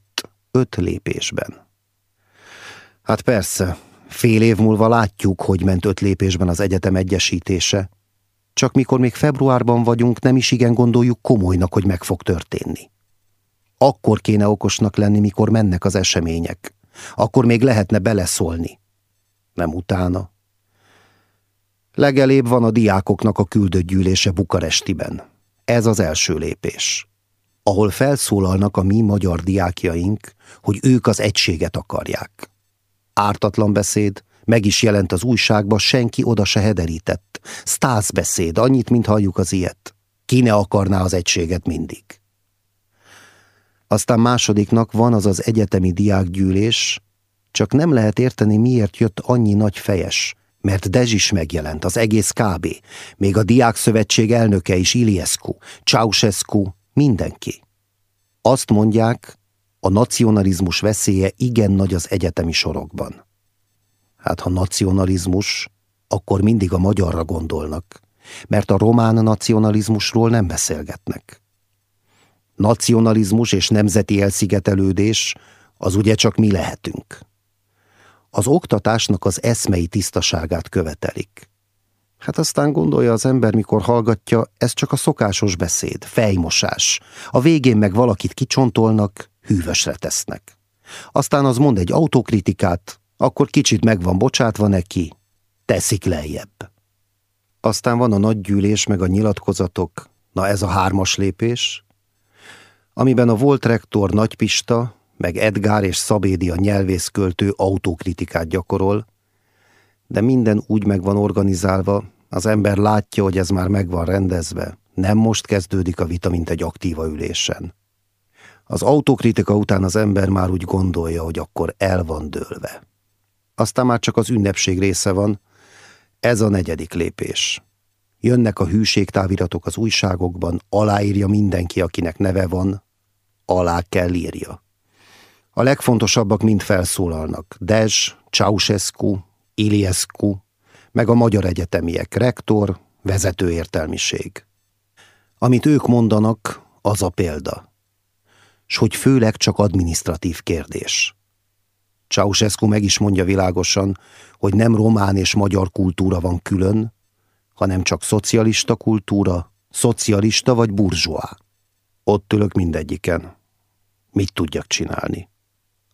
öt lépésben. Hát persze, fél év múlva látjuk, hogy ment öt lépésben az egyetem egyesítése, csak mikor még februárban vagyunk, nem is igen gondoljuk komolynak, hogy meg fog történni. Akkor kéne okosnak lenni, mikor mennek az események. Akkor még lehetne beleszólni. Nem utána. Legelébb van a diákoknak a küldött gyűlése Bukarestiben. Ez az első lépés. Ahol felszólalnak a mi magyar diákjaink, hogy ők az egységet akarják. Ártatlan beszéd, meg is jelent az újságba, senki oda se hederített. Stász beszéd, annyit, mint halljuk az ilyet. Ki ne akarná az egységet mindig? Aztán másodiknak van az az egyetemi diákgyűlés, csak nem lehet érteni, miért jött annyi nagy fejes, mert Dezs is megjelent, az egész KB, még a Diákszövetség elnöke is Iliescu, Ceausescu, mindenki. Azt mondják, a nacionalizmus veszélye igen nagy az egyetemi sorokban. Hát ha nacionalizmus, akkor mindig a magyarra gondolnak, mert a román nacionalizmusról nem beszélgetnek. Nacionalizmus és nemzeti elszigetelődés az ugye csak mi lehetünk. Az oktatásnak az eszmei tisztaságát követelik. Hát aztán gondolja az ember, mikor hallgatja, ez csak a szokásos beszéd, fejmosás. A végén meg valakit kicsontolnak, hűvösre tesznek. Aztán az mond egy autokritikát, akkor kicsit meg van bocsátva neki, teszik lejjebb. Aztán van a nagygyűlés meg a nyilatkozatok, na ez a hármas lépés, amiben a volt rektor Nagy Pista, meg Edgár és Szabédi a nyelvészköltő autokritikát gyakorol, de minden úgy meg van organizálva, az ember látja, hogy ez már meg van rendezve, nem most kezdődik a vita, mint egy aktíva ülésen. Az autokritika után az ember már úgy gondolja, hogy akkor el van dőlve. Aztán már csak az ünnepség része van, ez a negyedik lépés. Jönnek a hűségtáviratok az újságokban, aláírja mindenki, akinek neve van, alá kell írja. A legfontosabbak mind felszólalnak. Dezs, Ceausescu, Iliescu, meg a magyar egyetemiek, rektor, vezető értelmiség. Amit ők mondanak, az a példa. S hogy főleg csak administratív kérdés. Ceausescu meg is mondja világosan, hogy nem román és magyar kultúra van külön, hanem csak szocialista kultúra, szocialista vagy burzsóá. Ott ülök mindegyiken. Mit tudjak csinálni?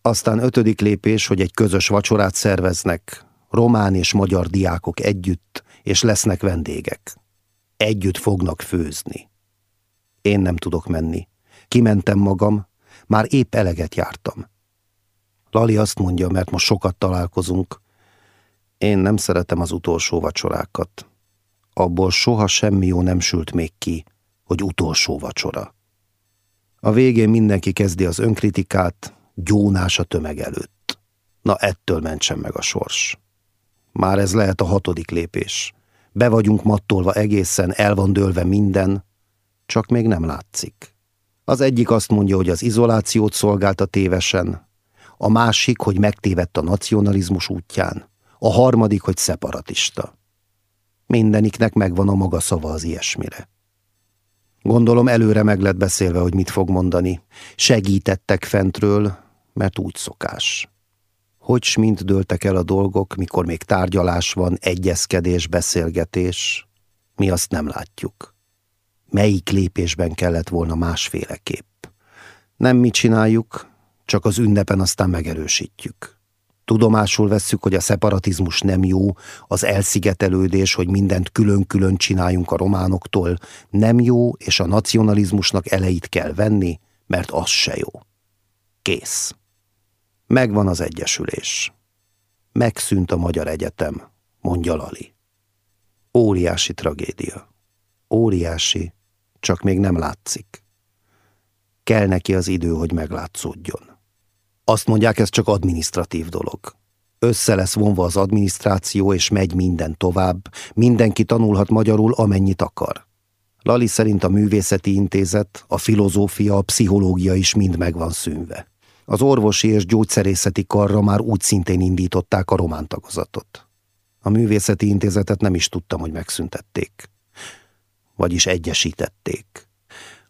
Aztán ötödik lépés, hogy egy közös vacsorát szerveznek, román és magyar diákok együtt, és lesznek vendégek. Együtt fognak főzni. Én nem tudok menni. Kimentem magam, már épp eleget jártam. Lali azt mondja, mert most sokat találkozunk. Én nem szeretem az utolsó vacsorákat. Abból soha semmi jó nem sült még ki, hogy utolsó vacsora. A végén mindenki kezdi az önkritikát, gyónás a tömeg előtt. Na ettől mentsen meg a sors. Már ez lehet a hatodik lépés. Be vagyunk mattolva egészen, el van dőlve minden, csak még nem látszik. Az egyik azt mondja, hogy az izolációt szolgálta tévesen, a másik, hogy megtévedt a nacionalizmus útján, a harmadik, hogy szeparatista. Mindeniknek megvan a maga szava az ilyesmire. Gondolom előre meg lett beszélve, hogy mit fog mondani. Segítettek fentről, mert úgy szokás. Hogy s mint dőltek el a dolgok, mikor még tárgyalás van, egyezkedés, beszélgetés, mi azt nem látjuk. Melyik lépésben kellett volna másféleképp? Nem mi csináljuk, csak az ünnepen aztán megerősítjük. Tudomásul vesszük, hogy a szeparatizmus nem jó, az elszigetelődés, hogy mindent külön-külön csináljunk a románoktól, nem jó, és a nacionalizmusnak elejét kell venni, mert az se jó. Kész. Megvan az egyesülés. Megszűnt a Magyar Egyetem, mondja Lali. Óriási tragédia. Óriási, csak még nem látszik. Kell neki az idő, hogy meglátszódjon. Azt mondják, ez csak administratív dolog. Össze lesz vonva az adminisztráció, és megy minden tovább, mindenki tanulhat magyarul, amennyit akar. Lali szerint a művészeti intézet, a filozófia, a pszichológia is mind meg van szűnve. Az orvosi és gyógyszerészeti karra már úgy szintén indították a román tagozatot. A művészeti intézetet nem is tudtam, hogy megszüntették. Vagyis egyesítették.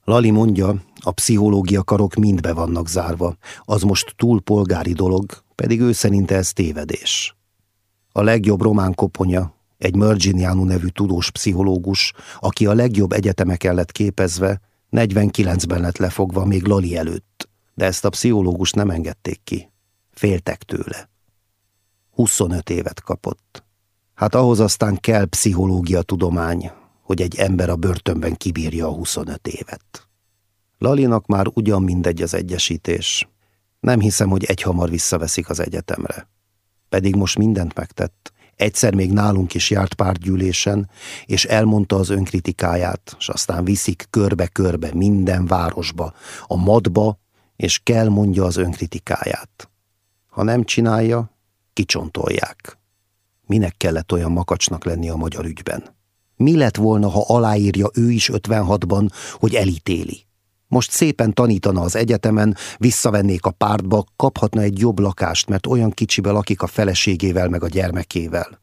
Lali mondja, a pszichológia karok mind be vannak zárva, az most túl polgári dolog, pedig ő szerinte ez tévedés. A legjobb román koponya, egy Merginianu nevű tudós pszichológus, aki a legjobb egyetemeken lett képezve, 49-ben lett lefogva még Lali előtt, de ezt a pszichológus nem engedték ki. Féltek tőle. 25 évet kapott. Hát ahhoz aztán kell pszichológia tudomány, hogy egy ember a börtönben kibírja a 25 évet. Lalinak már ugyan mindegy az egyesítés. Nem hiszem, hogy egyhamar visszaveszik az egyetemre. Pedig most mindent megtett. Egyszer még nálunk is járt pártgyűlésen, és elmondta az önkritikáját, és aztán viszik körbe-körbe minden városba, a madba, és kell mondja az önkritikáját. Ha nem csinálja, kicsontolják. Minek kellett olyan makacsnak lenni a magyar ügyben? Mi lett volna, ha aláírja ő is 56-ban, hogy elítéli? Most szépen tanítana az egyetemen, visszavennék a pártba, kaphatna egy jobb lakást, mert olyan kicsibe lakik a feleségével meg a gyermekével.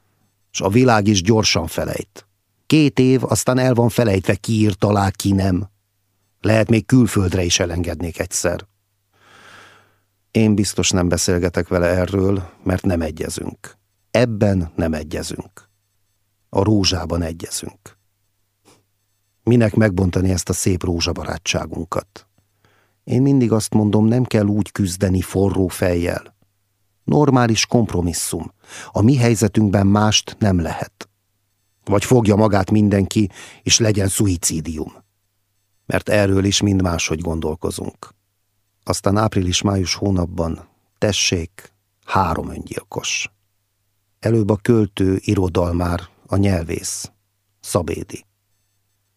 És a világ is gyorsan felejt. Két év, aztán el van felejtve, ki írt alá, ki nem. Lehet még külföldre is elengednék egyszer. Én biztos nem beszélgetek vele erről, mert nem egyezünk. Ebben nem egyezünk. A rózsában egyezünk. Minek megbontani ezt a szép rózsabarátságunkat? Én mindig azt mondom, nem kell úgy küzdeni forró fejjel. Normális kompromisszum. A mi helyzetünkben mást nem lehet. Vagy fogja magát mindenki, és legyen szuicidium. Mert erről is mind máshogy gondolkozunk. Aztán április-május hónapban, tessék, három öngyilkos. Előbb a költő, irodalmár, a nyelvész, Szabédi.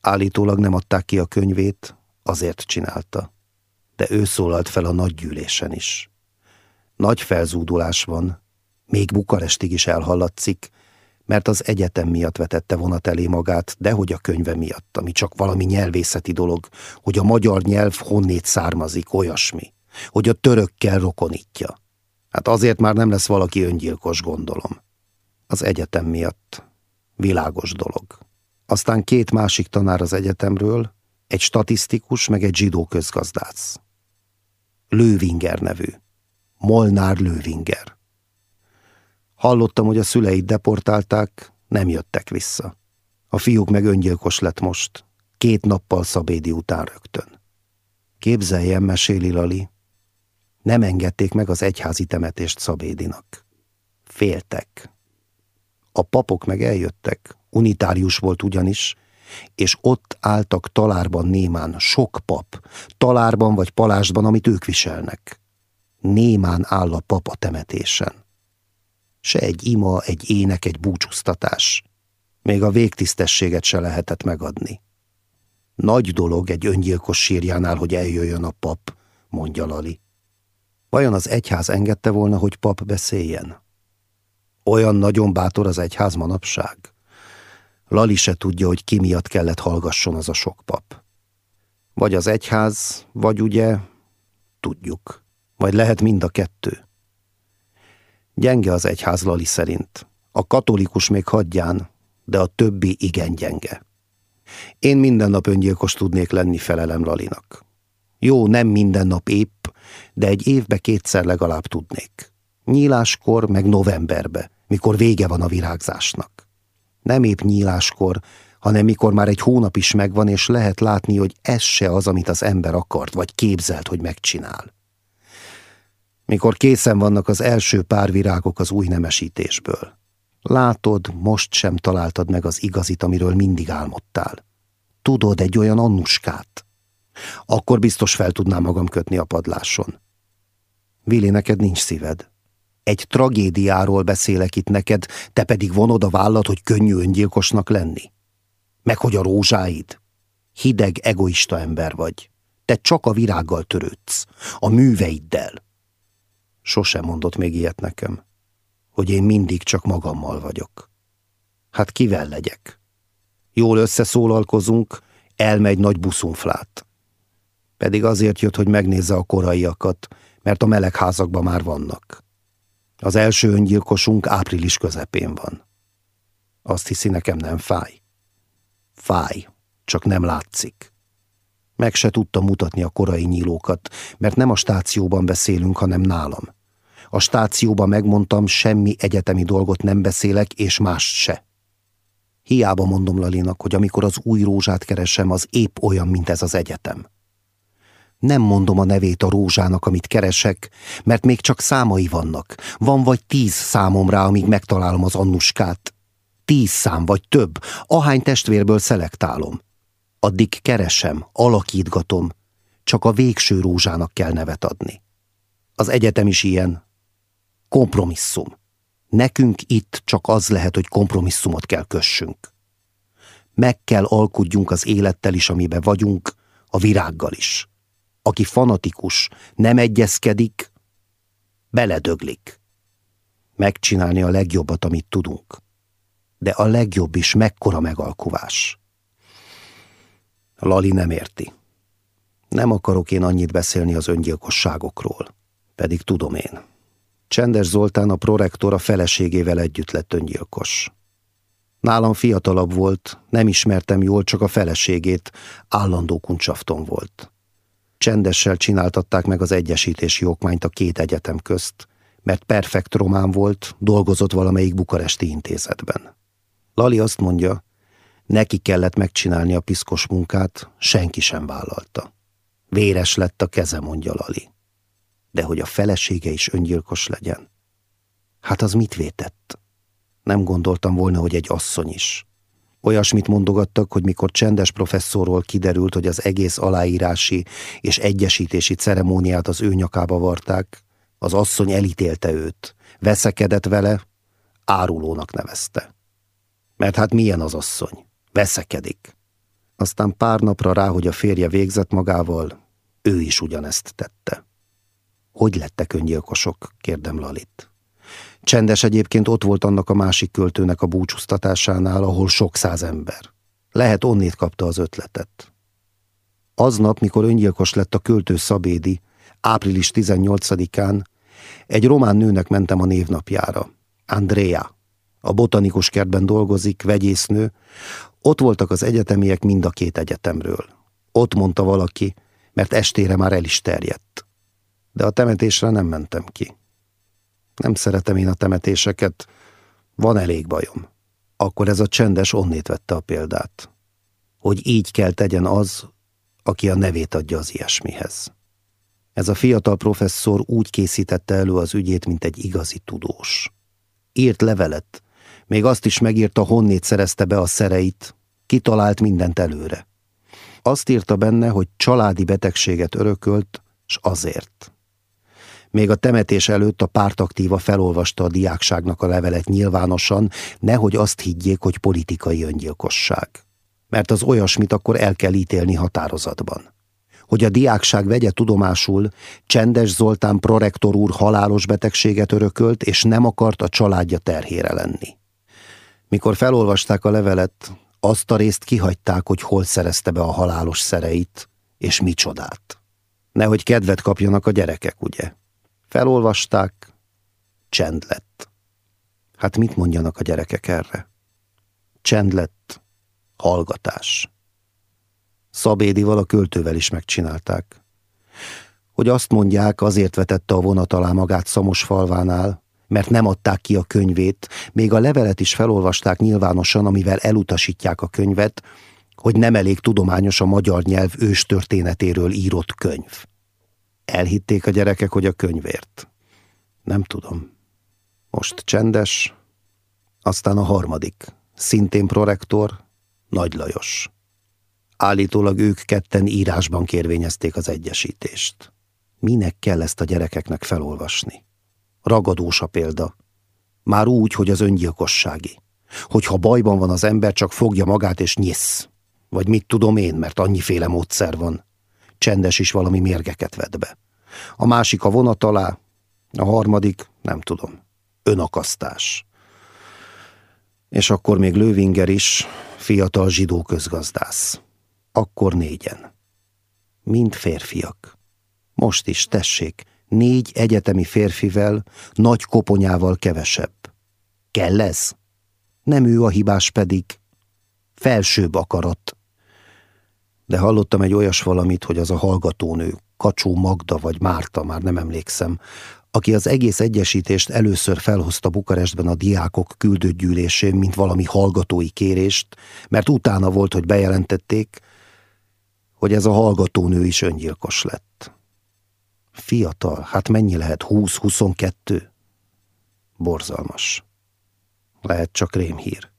Állítólag nem adták ki a könyvét, azért csinálta. De ő szólalt fel a nagy gyűlésen is. Nagy felzúdulás van, még Bukarestig is elhallatszik, mert az egyetem miatt vetette vonat elé magát, dehogy a könyve miatt, ami csak valami nyelvészeti dolog, hogy a magyar nyelv honnét származik, olyasmi, hogy a törökkel rokonítja. Hát azért már nem lesz valaki öngyilkos, gondolom. Az egyetem miatt. Világos dolog. Aztán két másik tanár az egyetemről, egy statisztikus, meg egy zsidó közgazdász. Lővinger nevű. Molnár Lővinger. Hallottam, hogy a szüleit deportálták, nem jöttek vissza. A fiúk meg öngyilkos lett most, két nappal szabédi után rögtön. Képzeljen, meséli Lali. Nem engedték meg az egyházi temetést Szabédinak. Féltek. A papok meg eljöttek, unitárius volt ugyanis, és ott álltak talárban némán sok pap, talárban vagy palásban, amit ők viselnek. Némán áll a pap a temetésen. Se egy ima, egy ének, egy búcsúztatás. Még a végtisztességet se lehetett megadni. Nagy dolog egy öngyilkos sírjánál, hogy eljöjjön a pap, mondja Lali. Vajon az egyház engedte volna, hogy pap beszéljen? Olyan nagyon bátor az egyház manapság? Lali se tudja, hogy ki miatt kellett hallgasson az a sok pap. Vagy az egyház, vagy ugye, tudjuk. Vagy lehet mind a kettő. Gyenge az egyház Lali szerint. A katolikus még hagyján, de a többi igen gyenge. Én minden nap öngyilkos tudnék lenni felelem Lalinak. Jó, nem minden nap épp, de egy évbe kétszer legalább tudnék. Nyíláskor, meg novemberbe, mikor vége van a virágzásnak. Nem épp nyíláskor, hanem mikor már egy hónap is megvan, és lehet látni, hogy ez se az, amit az ember akart, vagy képzelt, hogy megcsinál. Mikor készen vannak az első pár virágok az új nemesítésből. Látod, most sem találtad meg az igazit, amiről mindig álmodtál. Tudod egy olyan annuskát? Akkor biztos fel tudnám magam kötni a padláson. Vili, neked nincs szíved. Egy tragédiáról beszélek itt neked, te pedig vonod a vállat, hogy könnyű öngyilkosnak lenni. Meg hogy a rózsáid. Hideg, egoista ember vagy. Te csak a virággal törődsz, a műveiddel. Sosem mondott még ilyet nekem, hogy én mindig csak magammal vagyok. Hát kivel legyek? Jól összeszólalkozunk, elmegy nagy buszunflát. Pedig azért jött, hogy megnézze a koraiakat, mert a melegházakban már vannak. Az első öngyilkosunk április közepén van. Azt hiszi, nekem nem fáj. Fáj, csak nem látszik. Meg se tudta mutatni a korai nyílókat, mert nem a stációban beszélünk, hanem nálam. A stációban megmondtam, semmi egyetemi dolgot nem beszélek, és mást se. Hiába mondom Lalinak, hogy amikor az új rózsát keresem, az épp olyan, mint ez az egyetem. Nem mondom a nevét a rózsának, amit keresek, mert még csak számai vannak. Van vagy tíz számom rá, amíg megtalálom az annuskát. Tíz szám vagy több, ahány testvérből szelektálom. Addig keresem, alakítgatom, csak a végső rózsának kell nevet adni. Az egyetem is ilyen. Kompromisszum. Nekünk itt csak az lehet, hogy kompromisszumot kell kössünk. Meg kell alkudjunk az élettel is, amiben vagyunk, a virággal is. Aki fanatikus, nem egyezkedik, beledöglik. Megcsinálni a legjobbat, amit tudunk. De a legjobb is mekkora megalkuvás. Lali nem érti. Nem akarok én annyit beszélni az öngyilkosságokról, pedig tudom én. Csendes Zoltán a prorektor a feleségével együtt lett öngyilkos. Nálam fiatalabb volt, nem ismertem jól, csak a feleségét, állandó kuncsafton volt. Csendessel csináltatták meg az egyesítési okmányt a két egyetem közt, mert perfekt román volt, dolgozott valamelyik bukaresti intézetben. Lali azt mondja, neki kellett megcsinálni a piszkos munkát, senki sem vállalta. Véres lett a keze, mondja Lali. De hogy a felesége is öngyilkos legyen? Hát az mit vétett? Nem gondoltam volna, hogy egy asszony is. Olyasmit mondogattak, hogy mikor csendes professzorról kiderült, hogy az egész aláírási és egyesítési ceremóniát az ő nyakába varták, az asszony elítélte őt, veszekedett vele, árulónak nevezte. Mert hát milyen az asszony? Veszekedik. Aztán pár napra rá, hogy a férje végzett magával, ő is ugyanezt tette. Hogy lettek öngyilkosok? kérdem Lalit. Csendes egyébként ott volt annak a másik költőnek a búcsúztatásánál, ahol sok száz ember. Lehet onnét kapta az ötletet. Aznap, mikor öngyilkos lett a költő Szabédi, április 18-án, egy román nőnek mentem a névnapjára. Andrea. A botanikus kertben dolgozik, vegyésznő. Ott voltak az egyetemiek mind a két egyetemről. Ott mondta valaki, mert estére már el is terjedt. De a temetésre nem mentem ki. Nem szeretem én a temetéseket, van elég bajom. Akkor ez a csendes onnét vette a példát. Hogy így kell tegyen az, aki a nevét adja az ilyesmihez. Ez a fiatal professzor úgy készítette elő az ügyét, mint egy igazi tudós. Írt levelet, még azt is megírta, honnét szerezte be a szereit, kitalált mindent előre. Azt írta benne, hogy családi betegséget örökölt, s azért. Még a temetés előtt a pártaktíva felolvasta a diákságnak a levelet nyilvánosan, nehogy azt higgyék, hogy politikai öngyilkosság. Mert az olyasmit akkor el kell ítélni határozatban. Hogy a diákság vegye tudomásul, Csendes Zoltán prorektor úr halálos betegséget örökölt, és nem akart a családja terhére lenni. Mikor felolvasták a levelet, azt a részt kihagyták, hogy hol szerezte be a halálos szereit, és micsodát. Nehogy kedvet kapjanak a gyerekek, ugye? Felolvasták, csend lett. Hát mit mondjanak a gyerekek erre? Csend lett, hallgatás. Szabédival a költővel is megcsinálták. Hogy azt mondják, azért vetette a vonat alá magát Szamos falvánál, mert nem adták ki a könyvét, még a levelet is felolvasták nyilvánosan, amivel elutasítják a könyvet, hogy nem elég tudományos a magyar nyelv őstörténetéről írott könyv. Elhitték a gyerekek, hogy a könyvért. Nem tudom. Most csendes, aztán a harmadik, szintén prorektor, Nagy Lajos. Állítólag ők ketten írásban kérvényezték az egyesítést. Minek kell ezt a gyerekeknek felolvasni? Ragadós a példa. Már úgy, hogy az öngyilkossági. Hogyha bajban van az ember, csak fogja magát és nyisz. Vagy mit tudom én, mert annyiféle módszer van csendes is valami mérgeket vett be. A másik a vonat alá, a harmadik, nem tudom, önakasztás. És akkor még Lővinger is, fiatal zsidó közgazdász. Akkor négyen. Mind férfiak. Most is, tessék, négy egyetemi férfivel, nagy koponyával kevesebb. Kell ez? Nem ő a hibás pedig. Felsőbb akarat, De hallottam egy olyas valamit, hogy az a hallgatónő, Kacsó Magda vagy Márta, már nem emlékszem, aki az egész egyesítést először felhozta Bukarestben a diákok küldött mint valami hallgatói kérést, mert utána volt, hogy bejelentették, hogy ez a hallgatónő is öngyilkos lett. Fiatal, hát mennyi lehet? 20-22? Borzalmas. Lehet csak rémhír.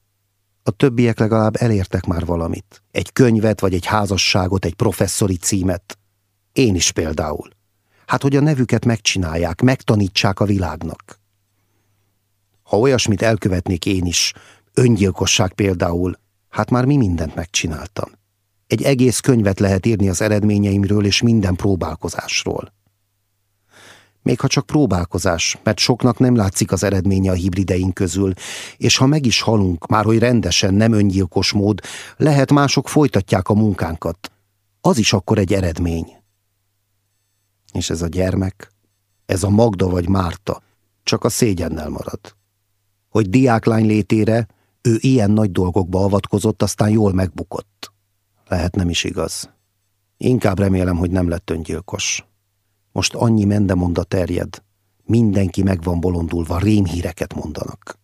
A többiek legalább elértek már valamit. Egy könyvet, vagy egy házasságot, egy professzori címet. Én is például. Hát, hogy a nevüket megcsinálják, megtanítsák a világnak. Ha olyasmit elkövetnék én is, öngyilkosság például, hát már mi mindent megcsináltam. Egy egész könyvet lehet írni az eredményeimről és minden próbálkozásról. Még ha csak próbálkozás, mert soknak nem látszik az eredménye a hibrideink közül, és ha meg is halunk, már hogy rendesen, nem öngyilkos mód, lehet mások folytatják a munkánkat. Az is akkor egy eredmény. És ez a gyermek, ez a Magda vagy Márta, csak a szégyennel marad. Hogy diáklány létére ő ilyen nagy dolgokba avatkozott, aztán jól megbukott. Lehet nem is igaz. Inkább remélem, hogy nem lett öngyilkos. Most annyi mendemonda terjed, mindenki meg van bolondulva, rémhíreket mondanak.